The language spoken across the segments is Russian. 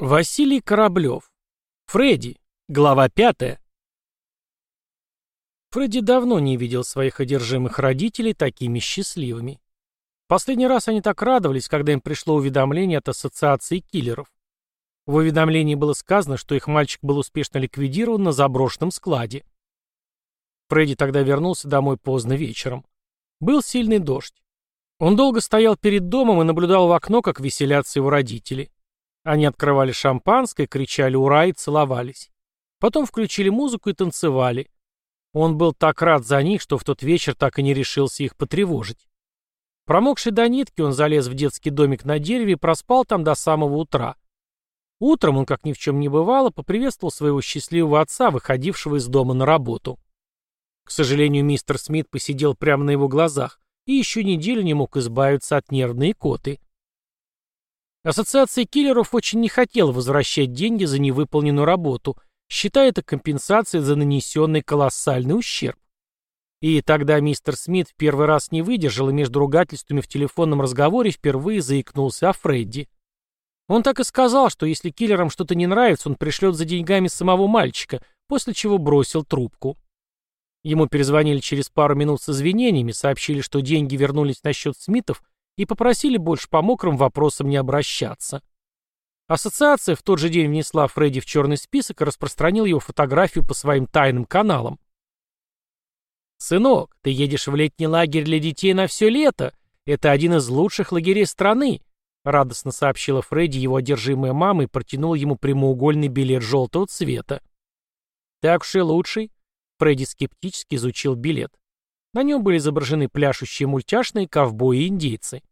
Василий Кораблев. Фредди. Глава пятая. Фредди давно не видел своих одержимых родителей такими счастливыми. Последний раз они так радовались, когда им пришло уведомление от Ассоциации киллеров. В уведомлении было сказано, что их мальчик был успешно ликвидирован на заброшенном складе. Фредди тогда вернулся домой поздно вечером. Был сильный дождь. Он долго стоял перед домом и наблюдал в окно, как веселятся его родители. Они открывали шампанское, кричали «Ура!» и целовались. Потом включили музыку и танцевали. Он был так рад за них, что в тот вечер так и не решился их потревожить. Промокший до нитки, он залез в детский домик на дереве и проспал там до самого утра. Утром он, как ни в чем не бывало, поприветствовал своего счастливого отца, выходившего из дома на работу. К сожалению, мистер Смит посидел прямо на его глазах и еще неделю не мог избавиться от нервной коты. Ассоциация киллеров очень не хотела возвращать деньги за невыполненную работу, считая это компенсацией за нанесенный колоссальный ущерб. И тогда мистер Смит в первый раз не выдержал и между ругательствами в телефонном разговоре впервые заикнулся о Фредди. Он так и сказал, что если киллерам что-то не нравится, он пришлет за деньгами самого мальчика, после чего бросил трубку. Ему перезвонили через пару минут с извинениями, сообщили, что деньги вернулись на счет Смитов, и попросили больше по мокрым вопросам не обращаться. Ассоциация в тот же день внесла Фредди в черный список и распространила его фотографию по своим тайным каналам. «Сынок, ты едешь в летний лагерь для детей на все лето. Это один из лучших лагерей страны», — радостно сообщила Фредди его одержимая мама и протянула ему прямоугольный билет желтого цвета. «Так уж и лучший», — Фредди скептически изучил билет. На нем были изображены пляшущие мультяшные ковбои и индейцы.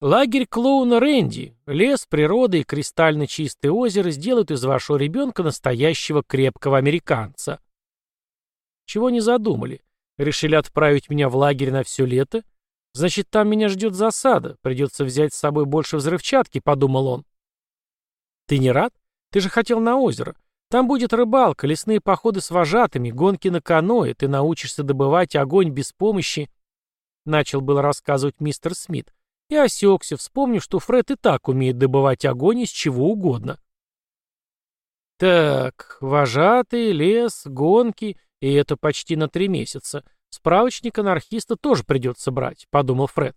Лагерь клоуна Рэнди, лес, природа и кристально чистое озеро сделают из вашего ребенка настоящего крепкого американца. Чего не задумали? Решили отправить меня в лагерь на все лето? Значит, там меня ждет засада, придется взять с собой больше взрывчатки, подумал он. Ты не рад? Ты же хотел на озеро. Там будет рыбалка, лесные походы с вожатыми, гонки на каноэ, ты научишься добывать огонь без помощи. Начал было рассказывать мистер Смит. И осекся, вспомнив, что Фред и так умеет добывать огонь из чего угодно. Так, вожатый, лес, гонки, и это почти на три месяца. Справочник анархиста тоже придется брать, подумал Фред.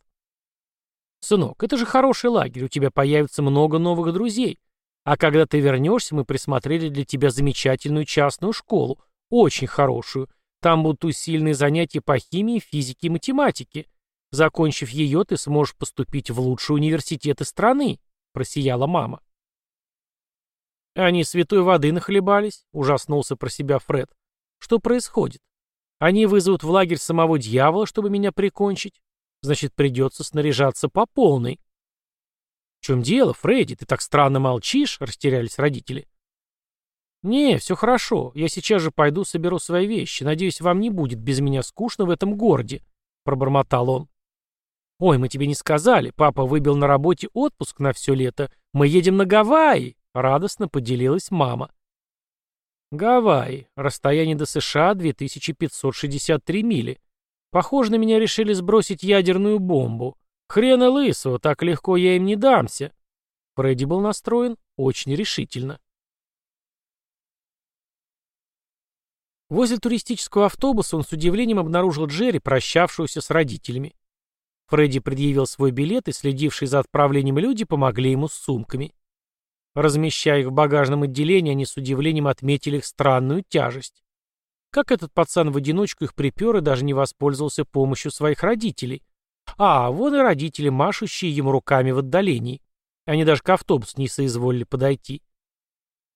Сынок, это же хороший лагерь, у тебя появится много новых друзей. А когда ты вернешься, мы присмотрели для тебя замечательную частную школу, очень хорошую. Там будут усиленные занятия по химии, физике и математике. Закончив ее, ты сможешь поступить в лучшие университеты страны», — просияла мама. «Они святой воды нахлебались», — ужаснулся про себя Фред. «Что происходит? Они вызовут в лагерь самого дьявола, чтобы меня прикончить? Значит, придется снаряжаться по полной». «В чем дело, Фредди? Ты так странно молчишь?» — растерялись родители. «Не, все хорошо. Я сейчас же пойду соберу свои вещи. Надеюсь, вам не будет без меня скучно в этом городе», — пробормотал он. «Ой, мы тебе не сказали. Папа выбил на работе отпуск на все лето. Мы едем на Гавайи», — радостно поделилась мама. Гавайи. Расстояние до США 2563 мили. Похоже, на меня решили сбросить ядерную бомбу. Хрена лысого, так легко я им не дамся. Фредди был настроен очень решительно. Возле туристического автобуса он с удивлением обнаружил Джерри, прощавшегося с родителями. Фредди предъявил свой билет, и следившие за отправлением люди помогли ему с сумками. Размещая их в багажном отделении, они с удивлением отметили их странную тяжесть. Как этот пацан в одиночку их припер и даже не воспользовался помощью своих родителей. А, вон и родители, машущие ему руками в отдалении. Они даже к автобусу не соизволили подойти.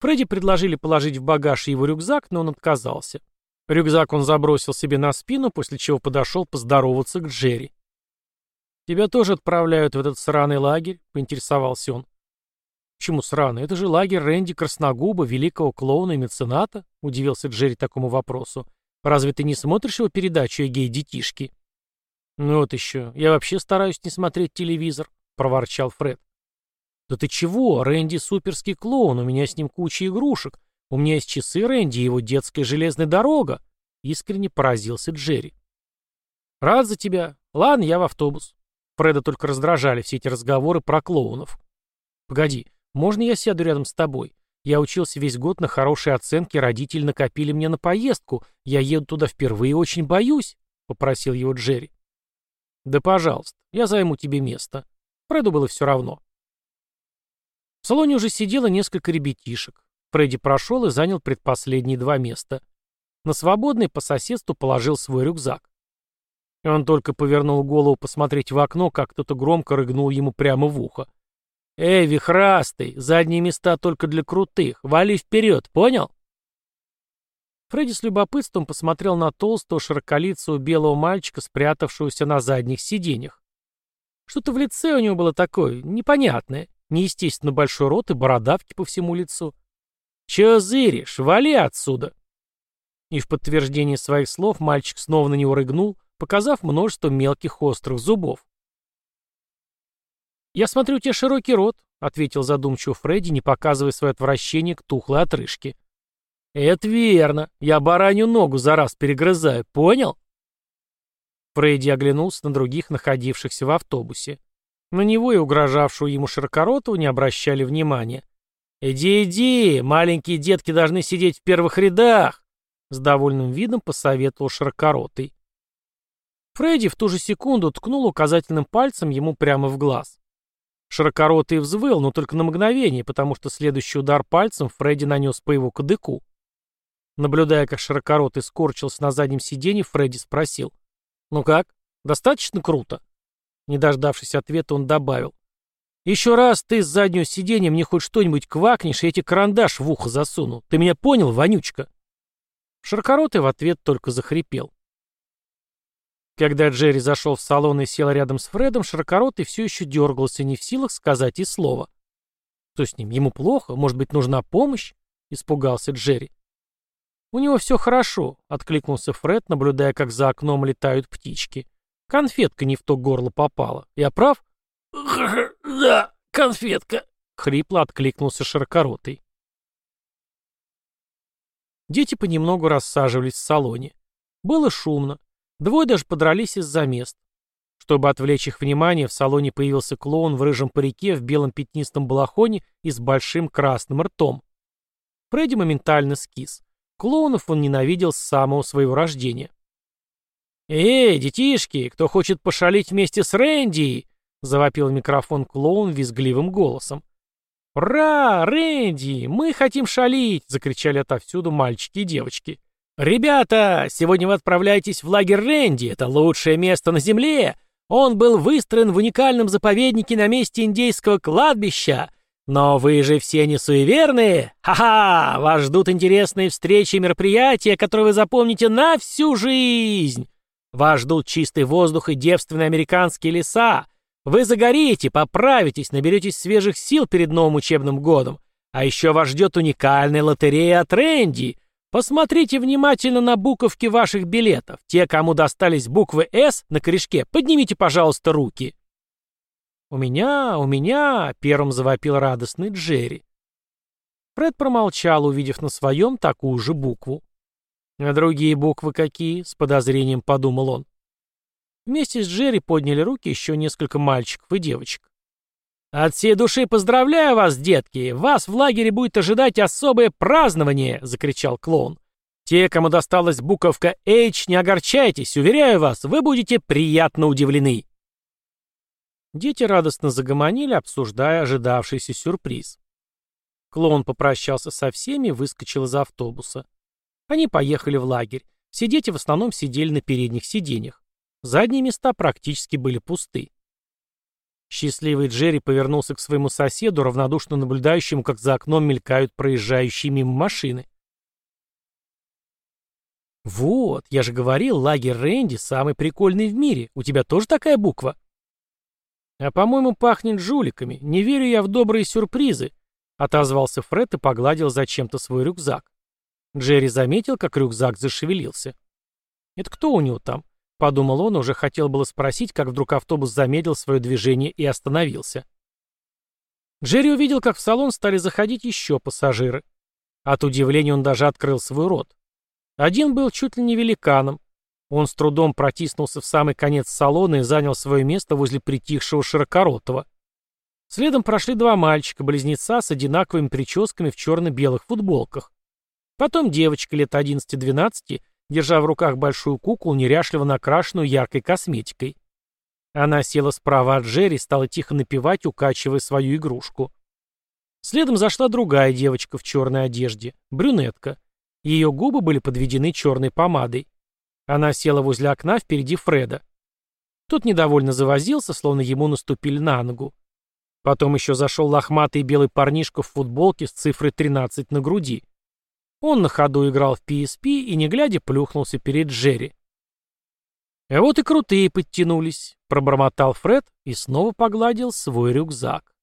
Фредди предложили положить в багаж его рюкзак, но он отказался. Рюкзак он забросил себе на спину, после чего подошел поздороваться к Джерри. «Тебя тоже отправляют в этот сраный лагерь?» — поинтересовался он. «Почему сраный? Это же лагерь Рэнди Красногуба, великого клоуна и мецената?» — удивился Джерри такому вопросу. «Разве ты не смотришь его передачу о гей-детишке?» «Ну вот еще. Я вообще стараюсь не смотреть телевизор», — проворчал Фред. «Да ты чего? Рэнди суперский клоун, у меня с ним куча игрушек. У меня есть часы Рэнди и его детская железная дорога», — искренне поразился Джерри. «Рад за тебя. Ладно, я в автобус». Фреда только раздражали все эти разговоры про клоунов. «Погоди, можно я сяду рядом с тобой? Я учился весь год на хорошие оценки, родители накопили мне на поездку. Я еду туда впервые очень боюсь», — попросил его Джерри. «Да пожалуйста, я займу тебе место». Фреду было все равно. В салоне уже сидело несколько ребятишек. Фредди прошел и занял предпоследние два места. На свободный по соседству положил свой рюкзак. Он только повернул голову посмотреть в окно, как кто-то громко рыгнул ему прямо в ухо. «Эй, вихрастый, задние места только для крутых, вали вперед, понял?» Фредди с любопытством посмотрел на толстого широколицего белого мальчика, спрятавшегося на задних сиденьях. Что-то в лице у него было такое, непонятное, неестественно большой рот и бородавки по всему лицу. «Чё зыришь? Вали отсюда!» И в подтверждение своих слов мальчик снова на него рыгнул, показав множество мелких острых зубов. «Я смотрю, у тебя широкий рот», — ответил задумчиво Фредди, не показывая свое отвращение к тухлой отрыжке. «Это верно. Я баранью ногу за раз перегрызаю, понял?» Фредди оглянулся на других, находившихся в автобусе. На него и угрожавшего ему Широкоротову не обращали внимания. «Иди, иди, маленькие детки должны сидеть в первых рядах!» С довольным видом посоветовал Широкоротый. Фредди в ту же секунду ткнул указательным пальцем ему прямо в глаз. Широкоротый взвыл, но только на мгновение, потому что следующий удар пальцем Фредди нанес по его кадыку. Наблюдая, как Широкоротый скорчился на заднем сиденье, Фредди спросил. «Ну как? Достаточно круто?» Не дождавшись ответа, он добавил. «Еще раз ты с заднего сиденья мне хоть что-нибудь квакнешь, и эти карандаш в ухо засуну. Ты меня понял, вонючка?» Широкоротый в ответ только захрипел. Когда Джерри зашел в салон и сел рядом с Фредом, Широкоротый все еще дергался, не в силах сказать и слова. «Что с ним? Ему плохо? Может быть, нужна помощь?» — испугался Джерри. «У него все хорошо», — откликнулся Фред, наблюдая, как за окном летают птички. Конфетка не в то горло попала. Я прав? Да, конфетка, хрипло откликнулся широкоротый. Дети понемногу рассаживались в салоне. Было шумно. Двое даже подрались из-за мест. Чтобы отвлечь их внимание, в салоне появился клоун в рыжем парике, в белом пятнистом балахоне и с большим красным ртом. Фредди моментально скис. Клоунов он ненавидел с самого своего рождения. «Эй, детишки, кто хочет пошалить вместе с Рэнди?» — завопил микрофон клоун визгливым голосом. «Ура, Рэнди, мы хотим шалить!» — закричали отовсюду мальчики и девочки. «Ребята, сегодня вы отправляетесь в лагерь Рэнди, это лучшее место на земле. Он был выстроен в уникальном заповеднике на месте индейского кладбища. Но вы же все не суеверные? Ха-ха! Вас ждут интересные встречи и мероприятия, которые вы запомните на всю жизнь!» Вас ждут чистый воздух и девственные американские леса. Вы загорите, поправитесь, наберетесь свежих сил перед новым учебным годом. А еще вас ждет уникальная лотерея от Рэнди. Посмотрите внимательно на буковки ваших билетов. Те, кому достались буквы «С» на корешке, поднимите, пожалуйста, руки. «У меня, у меня!» — первым завопил радостный Джерри. Фред промолчал, увидев на своем такую же букву. «А другие буквы какие?» — с подозрением подумал он. Вместе с Джерри подняли руки еще несколько мальчиков и девочек. «От всей души поздравляю вас, детки! Вас в лагере будет ожидать особое празднование!» — закричал клоун. «Те, кому досталась буковка H, не огорчайтесь, уверяю вас, вы будете приятно удивлены!» Дети радостно загомонили, обсуждая ожидавшийся сюрприз. Клоун попрощался со всеми и выскочил из автобуса. Они поехали в лагерь. Все дети в основном сидели на передних сиденьях. Задние места практически были пусты. Счастливый Джерри повернулся к своему соседу, равнодушно наблюдающему, как за окном мелькают проезжающие мимо машины. «Вот, я же говорил, лагерь Рэнди самый прикольный в мире. У тебя тоже такая буква?» «А, по-моему, пахнет жуликами. Не верю я в добрые сюрпризы», — отозвался Фред и погладил зачем-то свой рюкзак. Джерри заметил, как рюкзак зашевелился. «Это кто у него там?» — подумал он, уже хотел было спросить, как вдруг автобус замедлил свое движение и остановился. Джерри увидел, как в салон стали заходить еще пассажиры. От удивления он даже открыл свой рот. Один был чуть ли не великаном. Он с трудом протиснулся в самый конец салона и занял свое место возле притихшего широкоротого. Следом прошли два мальчика-близнеца с одинаковыми прическами в черно-белых футболках. Потом девочка лет 11-12, держа в руках большую куклу, неряшливо накрашенную яркой косметикой. Она села справа от Джерри и стала тихо напевать, укачивая свою игрушку. Следом зашла другая девочка в черной одежде, брюнетка. Ее губы были подведены черной помадой. Она села возле окна впереди Фреда. Тот недовольно завозился, словно ему наступили на ногу. Потом еще зашел лохматый белый парнишка в футболке с цифрой 13 на груди. Он на ходу играл в PSP и, не глядя, плюхнулся перед Джерри. «А вот и крутые подтянулись», — пробормотал Фред и снова погладил свой рюкзак.